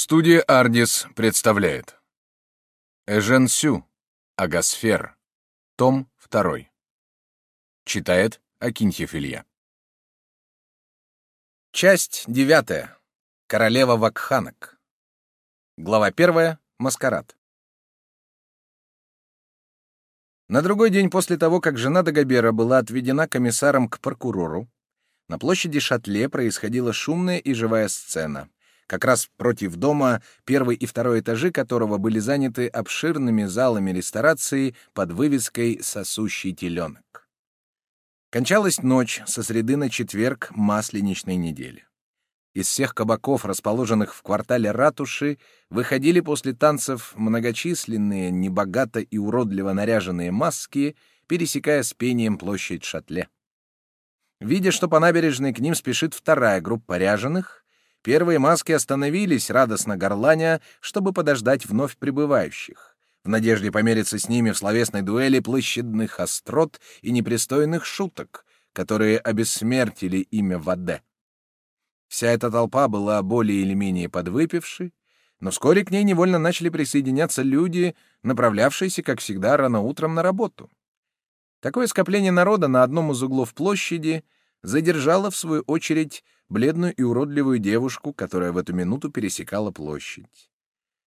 Студия «Ардис» представляет Эжен Сю, Агасфер, том 2. Читает Акинтьев Илья. Часть 9. Королева Вакханок. Глава 1. Маскарад. На другой день после того, как жена Дагобера была отведена комиссаром к прокурору, на площади Шатле происходила шумная и живая сцена — как раз против дома, первый и второй этажи которого были заняты обширными залами ресторации под вывеской «Сосущий теленок». Кончалась ночь со среды на четверг масленичной недели. Из всех кабаков, расположенных в квартале ратуши, выходили после танцев многочисленные, небогато и уродливо наряженные маски, пересекая с пением площадь Шатле. Видя, что по набережной к ним спешит вторая группа ряженых, Первые маски остановились, радостно горланя, чтобы подождать вновь прибывающих, в надежде помериться с ними в словесной дуэли площадных острот и непристойных шуток, которые обессмертили имя Ваде. Вся эта толпа была более или менее подвыпившей, но вскоре к ней невольно начали присоединяться люди, направлявшиеся, как всегда, рано утром на работу. Такое скопление народа на одном из углов площади задержало, в свою очередь, бледную и уродливую девушку, которая в эту минуту пересекала площадь.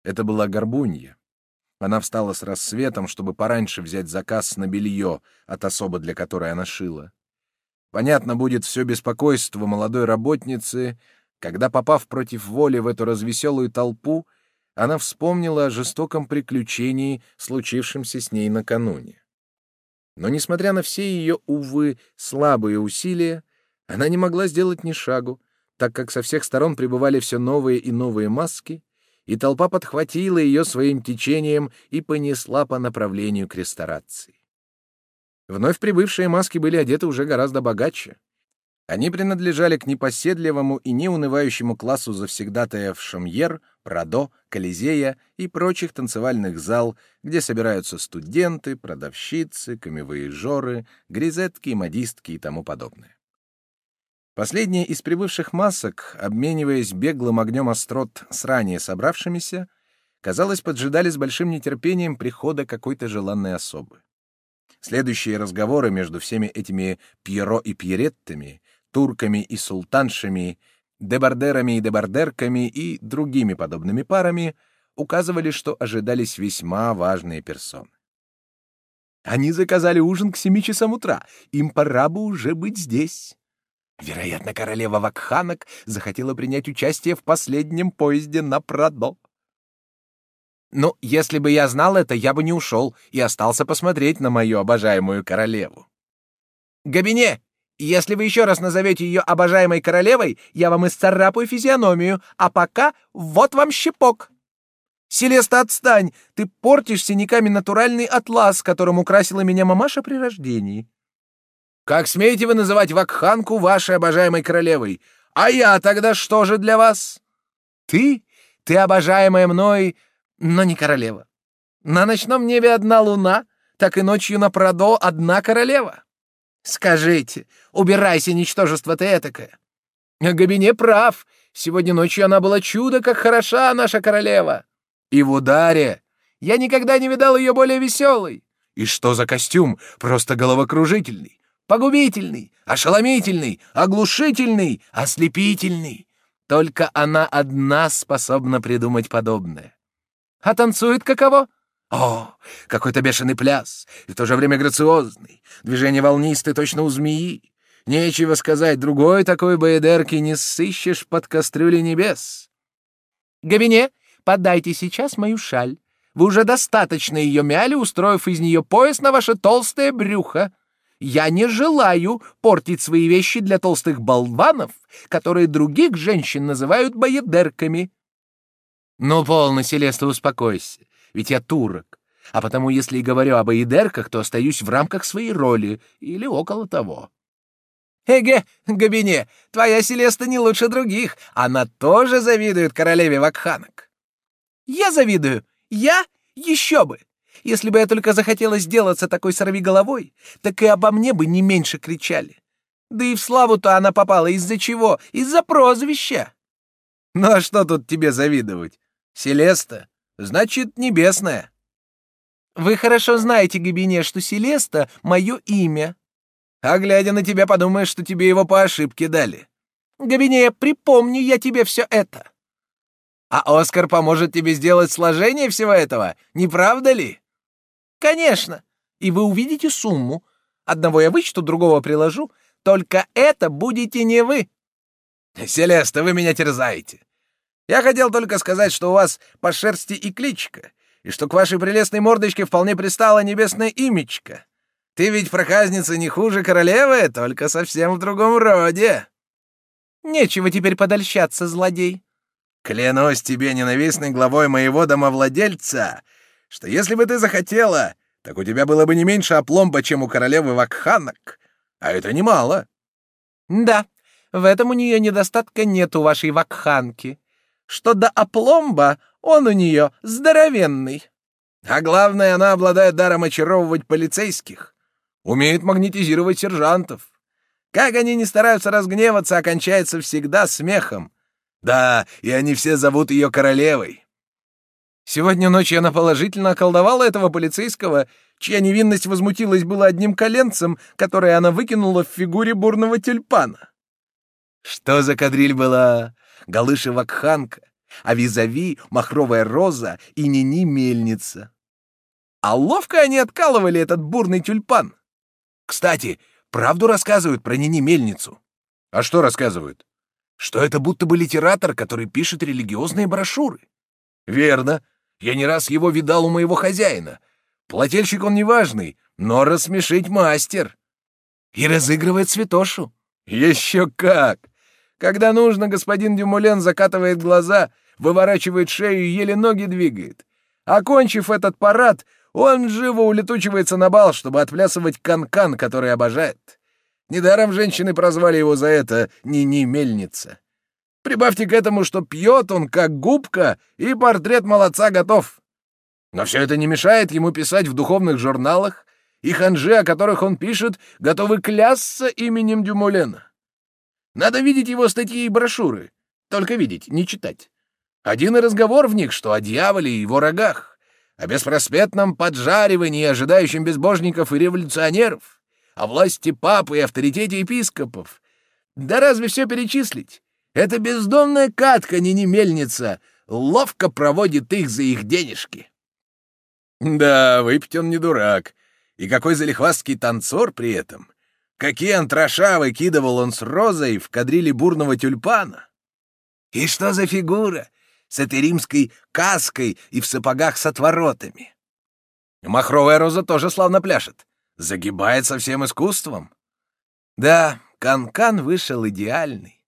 Это была Горбунья. Она встала с рассветом, чтобы пораньше взять заказ на белье от особы, для которой она шила. Понятно будет все беспокойство молодой работницы, когда, попав против воли в эту развеселую толпу, она вспомнила о жестоком приключении, случившемся с ней накануне. Но, несмотря на все ее, увы, слабые усилия, она не могла сделать ни шагу, так как со всех сторон прибывали все новые и новые маски, и толпа подхватила ее своим течением и понесла по направлению к ресторации. Вновь прибывшие маски были одеты уже гораздо богаче. Они принадлежали к непоседливому и неунывающему классу завсегдатаев Шамьер, Прадо, Колизея и прочих танцевальных зал, где собираются студенты, продавщицы, камевоежоры, гризетки, модистки и тому подобное. Последние из прибывших масок, обмениваясь беглым огнем острот с ранее собравшимися, казалось, поджидали с большим нетерпением прихода какой-то желанной особы. Следующие разговоры между всеми этими Пьеро и Пьереттами, турками и султаншами, дебардерами и дебардерками и другими подобными парами указывали, что ожидались весьма важные персоны. Они заказали ужин к семи часам утра, им пора бы уже быть здесь. Вероятно, королева Вакханок захотела принять участие в последнем поезде на Прадо. Ну, если бы я знал это, я бы не ушел и остался посмотреть на мою обожаемую королеву. Габине, если вы еще раз назовете ее обожаемой королевой, я вам исцарапаю физиономию, а пока вот вам щепок. Селеста, отстань! Ты портишь синяками натуральный атлас, которым украсила меня мамаша при рождении. Как смеете вы называть Вакханку вашей обожаемой королевой? А я тогда что же для вас? Ты? Ты обожаемая мной, но не королева. На ночном небе одна луна, так и ночью на Прадо одна королева. Скажите, убирайся, ничтожество ты этакое. Габине прав. Сегодня ночью она была чудо, как хороша наша королева. И в ударе. Я никогда не видал ее более веселой. И что за костюм? Просто головокружительный погубительный, ошеломительный, оглушительный, ослепительный. Только она одна способна придумать подобное. А танцует каково? О, какой-то бешеный пляс, и в то же время грациозный, движение волнистые точно у змеи. Нечего сказать, другой такой боедерки не сыщешь под кастрюлей небес. Габине, подайте сейчас мою шаль. Вы уже достаточно ее мяли, устроив из нее пояс на ваше толстое брюхо. Я не желаю портить свои вещи для толстых болванов, которые других женщин называют боедерками. Ну, полно, Селеста, успокойся, ведь я турок, а потому, если и говорю о боедерках, то остаюсь в рамках своей роли или около того. Эге, Габине, твоя Селеста не лучше других, она тоже завидует королеве Вакханок. Я завидую, я еще бы. Если бы я только захотела сделаться такой сорвиголовой, так и обо мне бы не меньше кричали. Да и в славу-то она попала из-за чего? Из-за прозвища. Ну а что тут тебе завидовать? Селеста, значит, небесная. Вы хорошо знаете, Габине, что Селеста — мое имя. А глядя на тебя, подумаешь, что тебе его по ошибке дали. Габине, припомню я тебе все это. А Оскар поможет тебе сделать сложение всего этого, не правда ли? Конечно. И вы увидите сумму. Одного я вычту, другого приложу. Только это будете не вы. Селеста, вы меня терзаете. Я хотел только сказать, что у вас по шерсти и кличка, и что к вашей прелестной мордочке вполне пристала небесная имечка. Ты ведь проказница не хуже королевы, только совсем в другом роде. Нечего теперь подольщаться, злодей. Клянусь тебе, ненавистной главой моего домовладельца, что если бы ты захотела, так у тебя было бы не меньше опломба, чем у королевы Вакханок, а это немало. Да, в этом у нее недостатка нет у вашей Вакханки что до опломба он у нее здоровенный. А главное, она обладает даром очаровывать полицейских, умеет магнетизировать сержантов. Как они не стараются разгневаться, окончается всегда смехом. Да, и они все зовут ее королевой. Сегодня ночью она положительно околдовала этого полицейского, чья невинность возмутилась было одним коленцем, которое она выкинула в фигуре бурного тюльпана. Что за кадриль была? Галыша Вакханка, а визави Махровая Роза и Нини Мельница. А ловко они откалывали этот бурный тюльпан. Кстати, правду рассказывают про Нини Мельницу. А что рассказывают? Что это будто бы литератор, который пишет религиозные брошюры. Верно. Я не раз его видал у моего хозяина. Плательщик он неважный, но рассмешить мастер. И разыгрывает святошу. Еще как! Когда нужно, господин Дюмулен закатывает глаза, выворачивает шею и еле ноги двигает. Окончив этот парад, он живо улетучивается на бал, чтобы отплясывать канкан, -кан, который обожает. Недаром женщины прозвали его за это «Нини Мельница». Прибавьте к этому, что пьет он как губка, и портрет молодца готов. Но все это не мешает ему писать в духовных журналах, и ханжи, о которых он пишет, готовы клясться именем Дюмулена. Надо видеть его статьи и брошюры. Только видеть, не читать. Один и разговор в них, что о дьяволе и его рогах, о беспросветном поджаривании, ожидающем безбожников и революционеров, о власти папы и авторитете епископов. Да разве все перечислить? Это бездомная катка, не мельница, ловко проводит их за их денежки. Да, выпить он не дурак. И какой залихвастский танцор при этом. Какие антраша выкидывал он с розой в кадриле бурного тюльпана! И что за фигура с этой римской каской и в сапогах с отворотами? Махровая роза тоже славно пляшет, загибает со всем искусством. Да, канкан -кан вышел идеальный.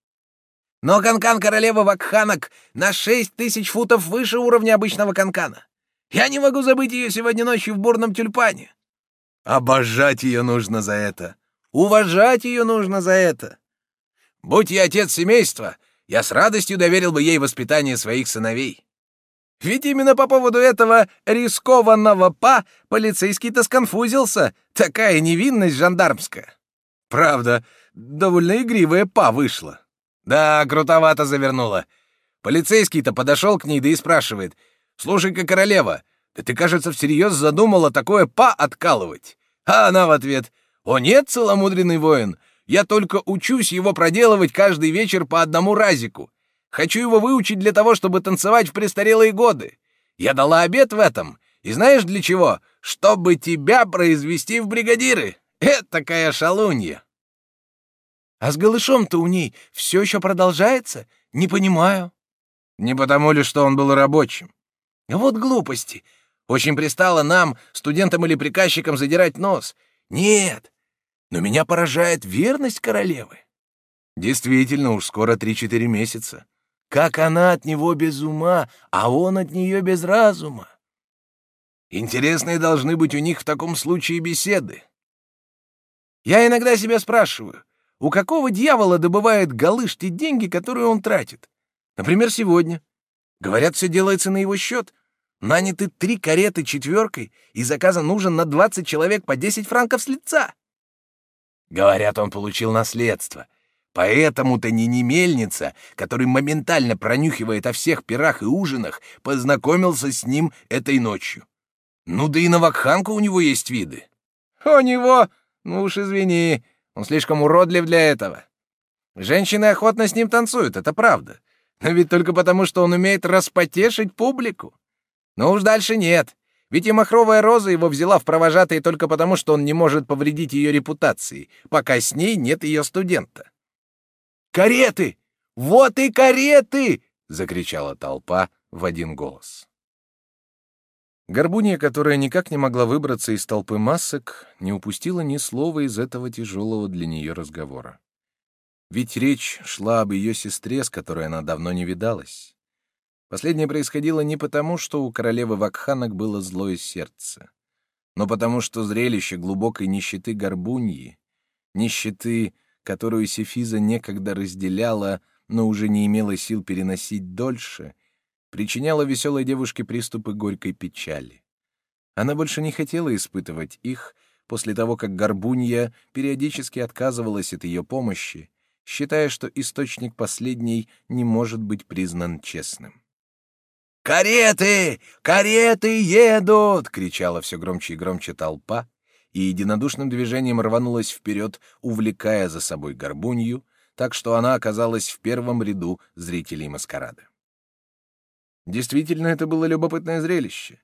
Но канкан -кан королевы Вакханок на шесть тысяч футов выше уровня обычного канкана. Я не могу забыть ее сегодня ночью в бурном тюльпане. Обожать ее нужно за это. Уважать ее нужно за это. Будь я отец семейства, я с радостью доверил бы ей воспитание своих сыновей. Ведь именно по поводу этого рискованного па полицейский-то сконфузился. Такая невинность жандармская. Правда, довольно игривая па вышла. Да, крутовато завернула. Полицейский-то подошел к ней да и спрашивает. «Слушай-ка, королева, да ты, кажется, всерьез задумала такое па откалывать?» А она в ответ. «О нет, целомудренный воин, я только учусь его проделывать каждый вечер по одному разику. Хочу его выучить для того, чтобы танцевать в престарелые годы. Я дала обет в этом. И знаешь для чего? Чтобы тебя произвести в бригадиры. Это такая шалунья. А с голышом-то у ней все еще продолжается? Не понимаю. Не потому ли, что он был рабочим? Вот глупости. Очень пристало нам, студентам или приказчикам, задирать нос. Нет, но меня поражает верность королевы. Действительно, уж скоро три-четыре месяца. Как она от него без ума, а он от нее без разума. Интересные должны быть у них в таком случае беседы. Я иногда себя спрашиваю, у какого дьявола добывает Галыш те деньги, которые он тратит? Например, сегодня. Говорят, все делается на его счет. Наняты три кареты четверкой, и заказа нужен на двадцать человек по десять франков с лица. Говорят, он получил наследство. Поэтому-то не немельница, который моментально пронюхивает о всех пирах и ужинах, познакомился с ним этой ночью. Ну да и на вакханку у него есть виды. У него? Ну уж извини, он слишком уродлив для этого. Женщины охотно с ним танцуют, это правда. Но ведь только потому, что он умеет распотешить публику. Но уж дальше нет. Ведь и махровая роза его взяла в провожатые только потому, что он не может повредить ее репутации, пока с ней нет ее студента. «Кареты! Вот и кареты!» — закричала толпа в один голос. Горбунья, которая никак не могла выбраться из толпы масок, не упустила ни слова из этого тяжелого для нее разговора. Ведь речь шла об ее сестре, с которой она давно не видалась. Последнее происходило не потому, что у королевы Вакханок было злое сердце, но потому, что зрелище глубокой нищеты Горбуньи, нищеты, которую Сефиза некогда разделяла, но уже не имела сил переносить дольше, причиняло веселой девушке приступы горькой печали. Она больше не хотела испытывать их после того, как Горбунья периодически отказывалась от ее помощи, считая, что источник последней не может быть признан честным. «Кареты! Кареты едут!» — кричала все громче и громче толпа, и единодушным движением рванулась вперед, увлекая за собой горбунью, так что она оказалась в первом ряду зрителей маскарада. Действительно, это было любопытное зрелище.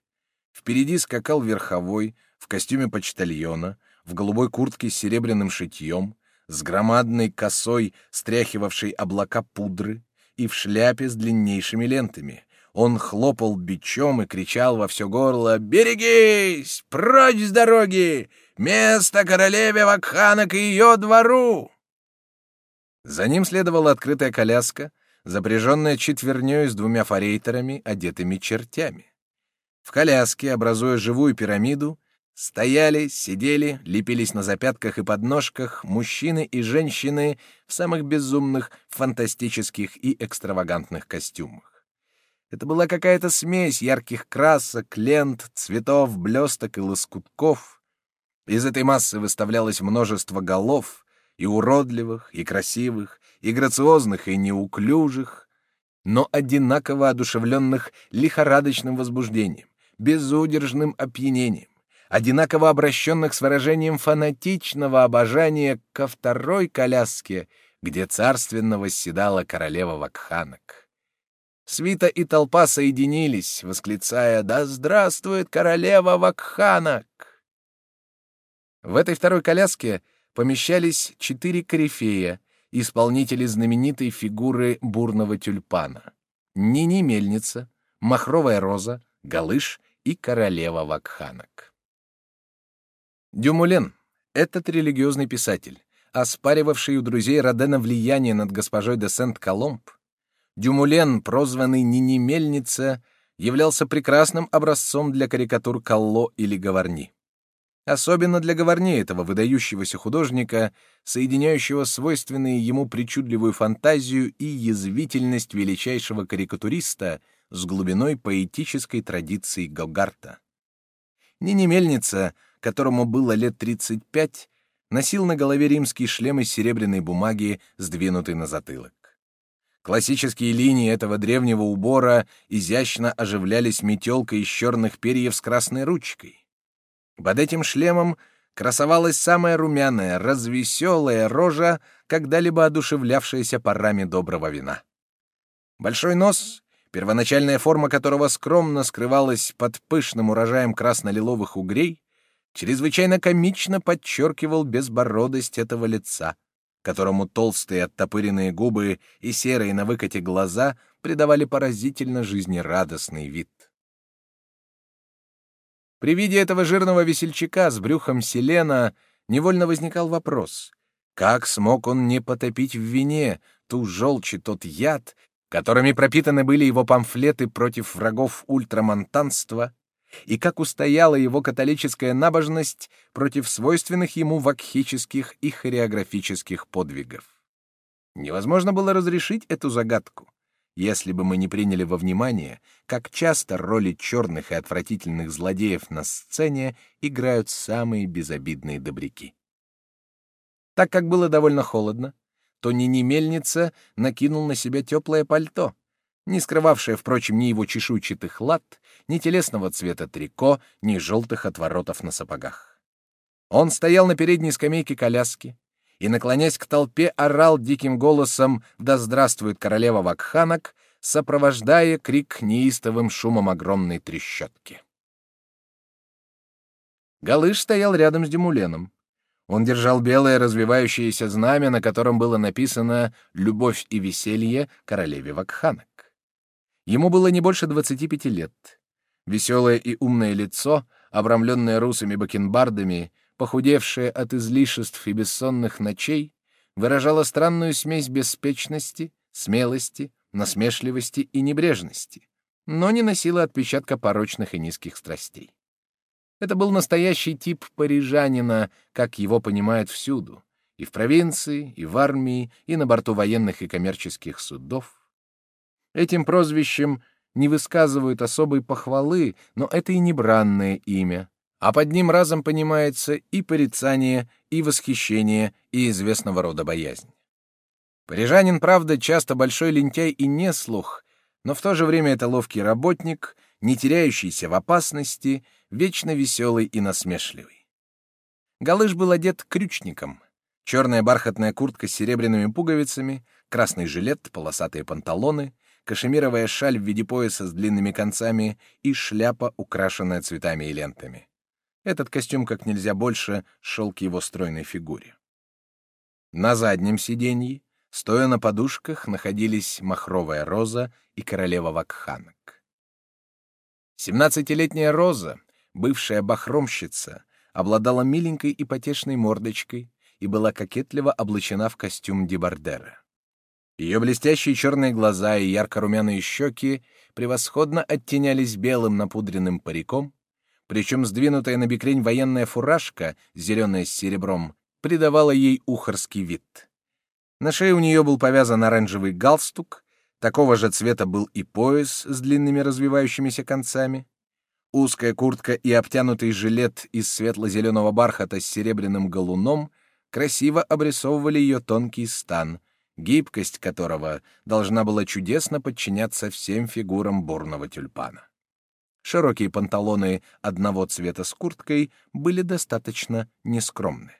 Впереди скакал верховой, в костюме почтальона, в голубой куртке с серебряным шитьем, с громадной косой, стряхивавшей облака пудры, и в шляпе с длиннейшими лентами, он хлопал бичом и кричал во все горло «Берегись! Прочь с дороги! Место королеве Вакханок и ее двору!» За ним следовала открытая коляска, запряженная четверней с двумя форейтерами, одетыми чертями. В коляске, образуя живую пирамиду, стояли, сидели, лепились на запятках и подножках мужчины и женщины в самых безумных, фантастических и экстравагантных костюмах. Это была какая-то смесь ярких красок, лент, цветов, блесток и лоскутков. Из этой массы выставлялось множество голов, и уродливых, и красивых, и грациозных, и неуклюжих, но одинаково одушевленных лихорадочным возбуждением, безудержным опьянением, одинаково обращенных с выражением фанатичного обожания ко второй коляске, где царственно восседала королева Вакханок. Свита и толпа соединились, восклицая «Да здравствует королева Вакханак!». В этой второй коляске помещались четыре корифея, исполнители знаменитой фигуры бурного тюльпана. Нини Мельница, Махровая Роза, Галыш и королева Вакханок. Дюмулен — этот религиозный писатель, оспаривавший у друзей Родена влияние над госпожой де Сент-Коломб, Дюмулен, прозванный Нини Мельница, являлся прекрасным образцом для карикатур Калло или Гаварни. Особенно для Гаварни, этого выдающегося художника, соединяющего свойственные ему причудливую фантазию и язвительность величайшего карикатуриста с глубиной поэтической традиции Гогарта. Нини Мельница, которому было лет 35, носил на голове римский шлем из серебряной бумаги, сдвинутый на затылок. Классические линии этого древнего убора изящно оживлялись метелкой из черных перьев с красной ручкой. Под этим шлемом красовалась самая румяная, развеселая рожа, когда-либо одушевлявшаяся парами доброго вина. Большой нос, первоначальная форма которого скромно скрывалась под пышным урожаем красно-лиловых угрей, чрезвычайно комично подчеркивал безбородость этого лица — которому толстые оттопыренные губы и серые на выкате глаза придавали поразительно жизнерадостный вид. При виде этого жирного весельчака с брюхом селена невольно возникал вопрос, как смог он не потопить в вине ту желчь и тот яд, которыми пропитаны были его памфлеты против врагов ультрамонтанства, и как устояла его католическая набожность против свойственных ему вакхических и хореографических подвигов. Невозможно было разрешить эту загадку, если бы мы не приняли во внимание, как часто роли черных и отвратительных злодеев на сцене играют самые безобидные добряки. Так как было довольно холодно, то Нини Мельница накинул на себя теплое пальто, не скрывавшее, впрочем, ни его чешуйчатых лад, ни телесного цвета трико, ни желтых отворотов на сапогах. Он стоял на передней скамейке коляски и, наклонясь к толпе, орал диким голосом «Да здравствует королева Вакханок!», сопровождая крик неистовым шумом огромной трещотки. Галыш стоял рядом с Демуленом. Он держал белое развивающееся знамя, на котором было написано «Любовь и веселье королеве Вакханок». Ему было не больше двадцати пяти лет. Веселое и умное лицо, обрамленное русыми бакенбардами, похудевшее от излишеств и бессонных ночей, выражало странную смесь беспечности, смелости, насмешливости и небрежности, но не носило отпечатка порочных и низких страстей. Это был настоящий тип парижанина, как его понимают всюду, и в провинции, и в армии, и на борту военных и коммерческих судов. Этим прозвищем не высказывают особой похвалы, но это и не бранное имя, а под ним разом понимается и порицание, и восхищение, и известного рода боязнь. Парижанин, правда, часто большой лентяй и неслух, но в то же время это ловкий работник, не теряющийся в опасности, вечно веселый и насмешливый. Галыш был одет крючником. Черная бархатная куртка с серебряными пуговицами, красный жилет, полосатые панталоны, кашемировая шаль в виде пояса с длинными концами и шляпа, украшенная цветами и лентами. Этот костюм как нельзя больше шел к его стройной фигуре. На заднем сиденье, стоя на подушках, находились махровая роза и королева вакханок. Семнадцатилетняя роза бывшая бахромщица, обладала миленькой и потешной мордочкой и была кокетливо облачена в костюм дебардера. Ее блестящие черные глаза и ярко-румяные щеки превосходно оттенялись белым напудренным париком, причем сдвинутая на бекрень военная фуражка, зеленая с серебром, придавала ей ухарский вид. На шее у нее был повязан оранжевый галстук, такого же цвета был и пояс с длинными развивающимися концами. Узкая куртка и обтянутый жилет из светло-зеленого бархата с серебряным галуном красиво обрисовывали ее тонкий стан, гибкость которого должна была чудесно подчиняться всем фигурам бурного тюльпана. Широкие панталоны одного цвета с курткой были достаточно нескромны.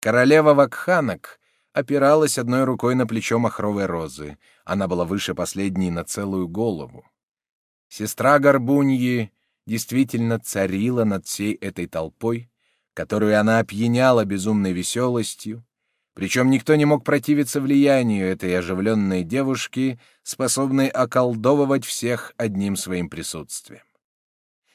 Королева Вакханок опиралась одной рукой на плечо махровой розы. Она была выше последней на целую голову. Сестра Горбуньи действительно царила над всей этой толпой, которую она опьяняла безумной веселостью, причем никто не мог противиться влиянию этой оживленной девушки, способной околдовывать всех одним своим присутствием.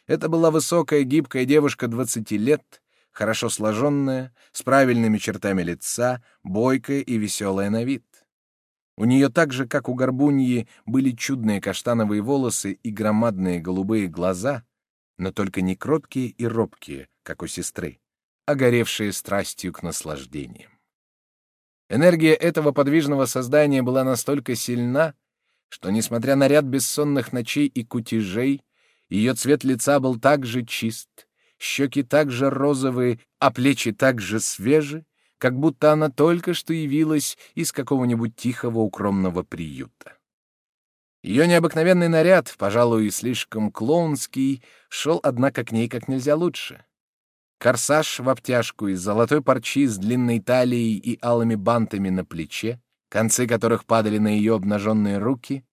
Это была высокая гибкая девушка двадцати лет, хорошо сложенная, с правильными чертами лица, бойкая и веселая на вид. У нее так же, как у горбуньи, были чудные каштановые волосы и громадные голубые глаза, но только не кроткие и робкие, как у сестры, а горевшие страстью к наслаждениям. Энергия этого подвижного создания была настолько сильна, что, несмотря на ряд бессонных ночей и кутежей, ее цвет лица был так же чист, щеки так же розовые, а плечи так же свежи, как будто она только что явилась из какого-нибудь тихого укромного приюта. Ее необыкновенный наряд, пожалуй, слишком клоунский, шел, однако, к ней как нельзя лучше. Корсаж в обтяжку из золотой парчи с длинной талией и алыми бантами на плече, концы которых падали на ее обнаженные руки,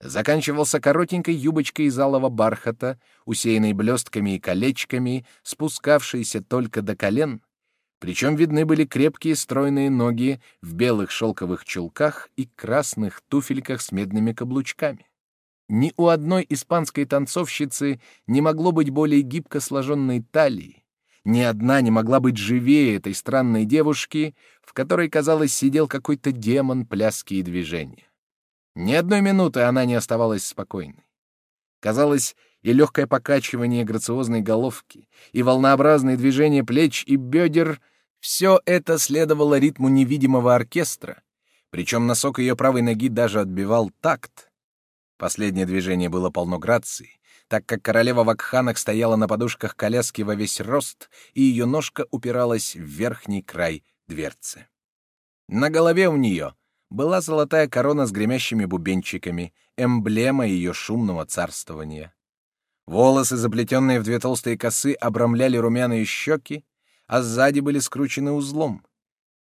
заканчивался коротенькой юбочкой из алого бархата, усеянной блестками и колечками, спускавшейся только до колен причем видны были крепкие стройные ноги в белых шелковых чулках и красных туфельках с медными каблучками. Ни у одной испанской танцовщицы не могло быть более гибко сложенной талии, ни одна не могла быть живее этой странной девушки, в которой, казалось, сидел какой-то демон пляски и движения. Ни одной минуты она не оставалась спокойной. Казалось, и легкое покачивание грациозной головки, и волнообразные движения плеч и бедер — все это следовало ритму невидимого оркестра, причем носок ее правой ноги даже отбивал такт. Последнее движение было полно грации, так как королева Вакханок стояла на подушках коляски во весь рост, и ее ножка упиралась в верхний край дверцы. На голове у нее была золотая корона с гремящими бубенчиками, эмблема ее шумного царствования. Волосы, заплетенные в две толстые косы, обрамляли румяные щеки, а сзади были скручены узлом.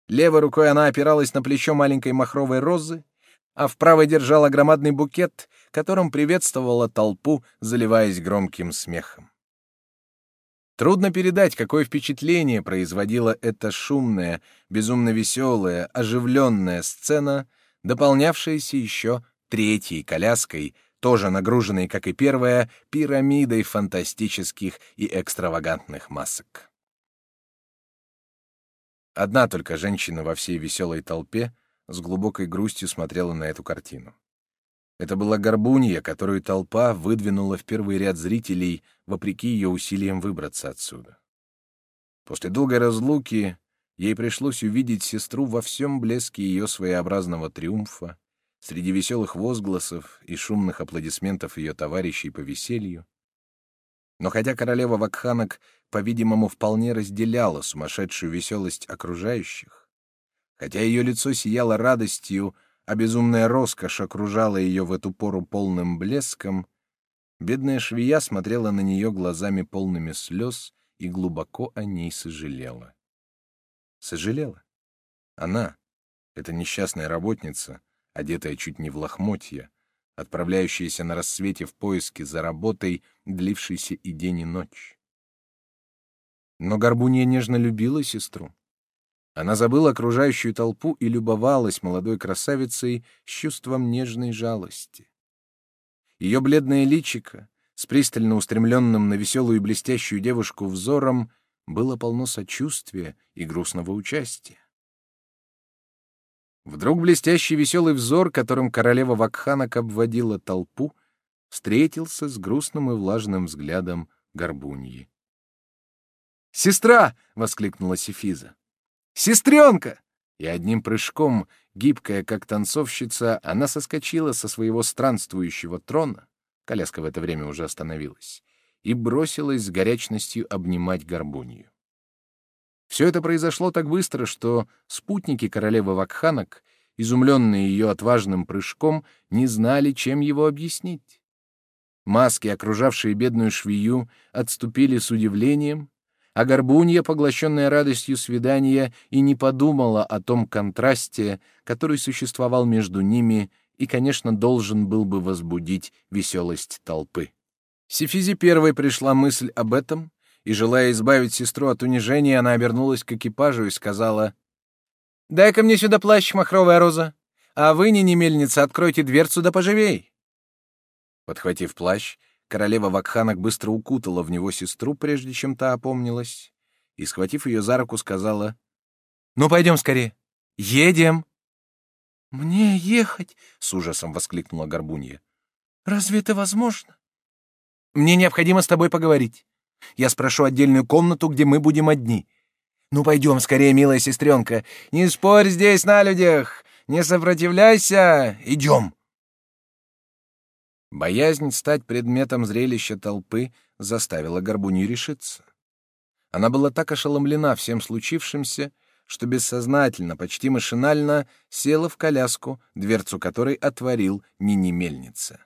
Левой рукой она опиралась на плечо маленькой махровой розы, а в правой держала громадный букет, которым приветствовала толпу, заливаясь громким смехом. Трудно передать, какое впечатление производила эта шумная, безумно веселая, оживленная сцена, дополнявшаяся еще третьей коляской, тоже нагруженной, как и первая, пирамидой фантастических и экстравагантных масок. Одна только женщина во всей веселой толпе с глубокой грустью смотрела на эту картину. Это была горбунья, которую толпа выдвинула в первый ряд зрителей, вопреки ее усилиям выбраться отсюда. После долгой разлуки ей пришлось увидеть сестру во всем блеске ее своеобразного триумфа, среди веселых возгласов и шумных аплодисментов ее товарищей по веселью. Но хотя королева Вакханок, по-видимому, вполне разделяла сумасшедшую веселость окружающих, хотя ее лицо сияло радостью, а безумная роскошь окружала ее в эту пору полным блеском, бедная швея смотрела на нее глазами полными слез и глубоко о ней сожалела. Сожалела? Она, эта несчастная работница, одетая чуть не в лохмотья, отправляющаяся на рассвете в поиски за работой, длившейся и день, и ночь. Но Горбунья нежно любила сестру. Она забыла окружающую толпу и любовалась молодой красавицей с чувством нежной жалости. Ее бледное личико, с пристально устремленным на веселую и блестящую девушку взором, было полно сочувствия и грустного участия. Вдруг блестящий веселый взор, которым королева Вакханок обводила толпу, встретился с грустным и влажным взглядом горбуньи. «Сестра!» — воскликнула Сефиза. Сестренка!» И одним прыжком, гибкая как танцовщица, она соскочила со своего странствующего трона, коляска в это время уже остановилась, и бросилась с горячностью обнимать горбунью. Все это произошло так быстро, что спутники королевы Вакханок, изумленные ее отважным прыжком, не знали, чем его объяснить. Маски, окружавшие бедную швею, отступили с удивлением, а Горбунья, поглощенная радостью свидания, и не подумала о том контрасте, который существовал между ними и, конечно, должен был бы возбудить веселость толпы. Сефизе первой пришла мысль об этом, и, желая избавить сестру от унижения, она обернулась к экипажу и сказала, «Дай-ка мне сюда плащ, махровая роза, а вы, не мельница, откройте дверцу да поживей». Подхватив плащ, Королева Вакханок быстро укутала в него сестру, прежде чем та опомнилась, и, схватив ее за руку, сказала, «Ну, пойдем скорее. Едем!» «Мне ехать?» — с ужасом воскликнула Горбунья. «Разве это возможно?» «Мне необходимо с тобой поговорить. Я спрошу отдельную комнату, где мы будем одни. Ну, пойдем скорее, милая сестренка. Не спорь здесь на людях. Не сопротивляйся. Идем!» Боязнь стать предметом зрелища толпы заставила Горбунью решиться. Она была так ошеломлена всем случившимся, что бессознательно, почти машинально села в коляску, дверцу которой отворил Нини Мельница.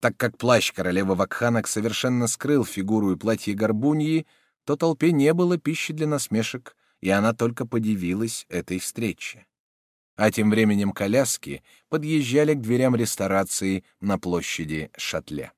Так как плащ королевы Вакханок совершенно скрыл фигуру и платье Горбуньи, то толпе не было пищи для насмешек, и она только подивилась этой встрече а тем временем коляски подъезжали к дверям ресторации на площади Шатле.